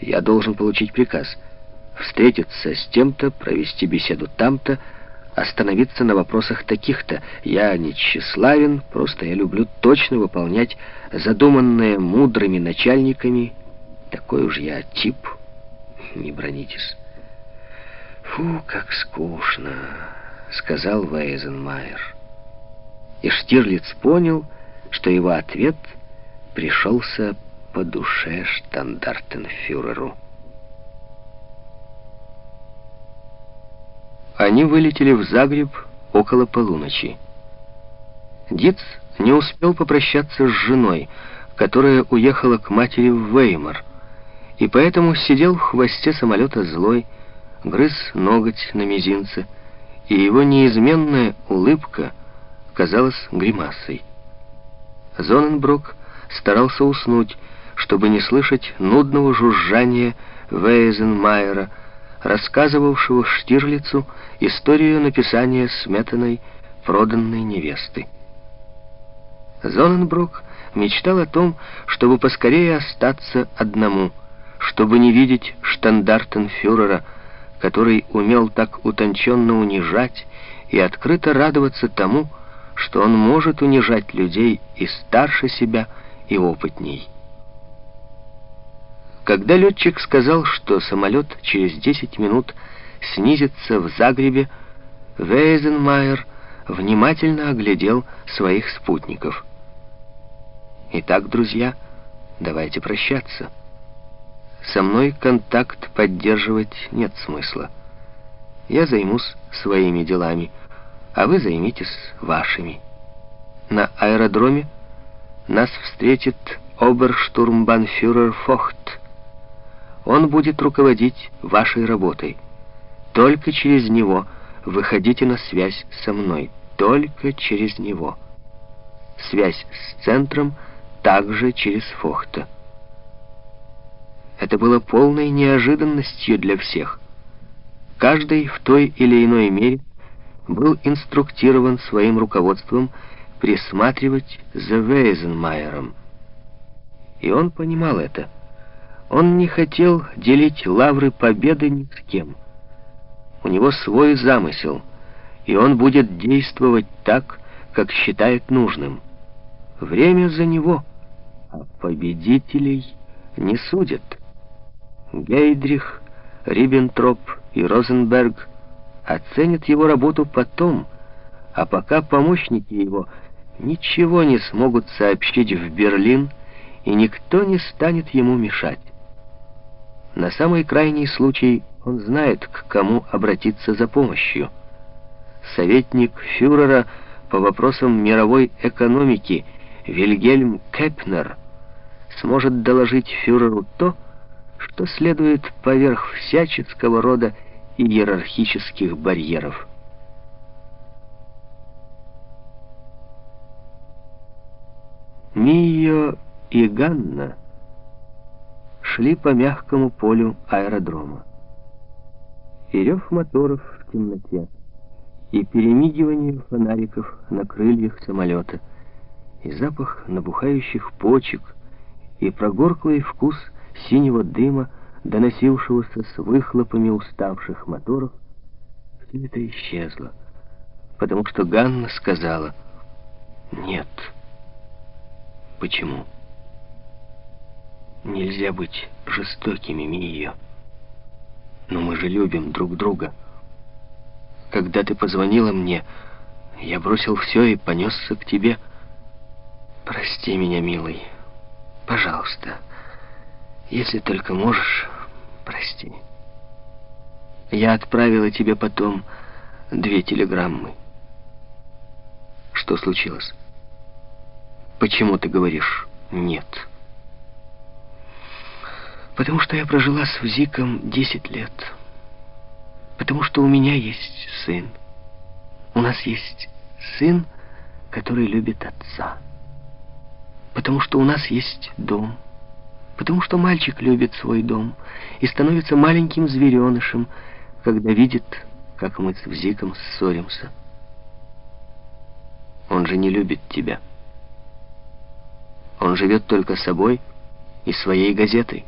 Я должен получить приказ. Встретиться с тем-то, провести беседу там-то, остановиться на вопросах таких-то. Я не тщеславен, просто я люблю точно выполнять задуманное мудрыми начальниками. Такой уж я тип. Не бронитесь. Фу, как скучно, сказал Вейзенмайер. И Штирлиц понял, что его ответ пришелся по душе штандартенфюреру. Они вылетели в Загреб около полуночи. Диц не успел попрощаться с женой, которая уехала к матери в Веймар, и поэтому сидел в хвосте самолета злой, грыз ноготь на мизинце, и его неизменная улыбка казалась гримасой. Зоненбрук старался уснуть, чтобы не слышать нудного жужжания Вейзенмайера, рассказывавшего Штирлицу историю написания сметаной проданной невесты. Зоненбрук мечтал о том, чтобы поскорее остаться одному, чтобы не видеть штандартенфюрера, который умел так утонченно унижать и открыто радоваться тому, что он может унижать людей и старше себя, и опытней. Когда летчик сказал, что самолет через 10 минут снизится в Загребе, Вейзенмайер внимательно оглядел своих спутников. «Итак, друзья, давайте прощаться. Со мной контакт поддерживать нет смысла. Я займусь своими делами, а вы займитесь вашими. На аэродроме нас встретит оберштурмбанфюрер Фохт, он будет руководить вашей работой. Только через него выходите на связь со мной. Только через него. Связь с центром также через Фохта. Это было полной неожиданностью для всех. Каждый в той или иной мере был инструктирован своим руководством присматривать за Вейзенмайером. И он понимал это. Он не хотел делить лавры победы ни с кем. У него свой замысел, и он будет действовать так, как считает нужным. Время за него, а победителей не судят. Гейдрих, Риббентроп и Розенберг оценят его работу потом, а пока помощники его ничего не смогут сообщить в Берлин, и никто не станет ему мешать. На самый крайний случай он знает, к кому обратиться за помощью. Советник фюрера по вопросам мировой экономики Вильгельм Кепнер сможет доложить фюреру то, что следует поверх всяческого рода иерархических барьеров. Мио и Ганна шли по мягкому полю аэродрома. И рев моторов в темноте, и перемигивание фонариков на крыльях самолета, и запах набухающих почек, и прогорклый вкус синего дыма, доносившегося с выхлопами уставших моторов, все это исчезло, потому что Ганна сказала «нет». Почему? Нельзя быть жестокими, Мия. Но мы же любим друг друга. Когда ты позвонила мне, я бросил все и понесся к тебе. Прости меня, милый. Пожалуйста. Если только можешь, прости. Я отправила тебе потом две телеграммы. Что случилось? Почему ты говоришь «нет»? Потому что я прожила с Зиком 10 лет. Потому что у меня есть сын. У нас есть сын, который любит отца. Потому что у нас есть дом. Потому что мальчик любит свой дом и становится маленьким зверенышем, когда видит, как мы с Зиком ссоримся. Он же не любит тебя. Он живет только собой и своей газетой.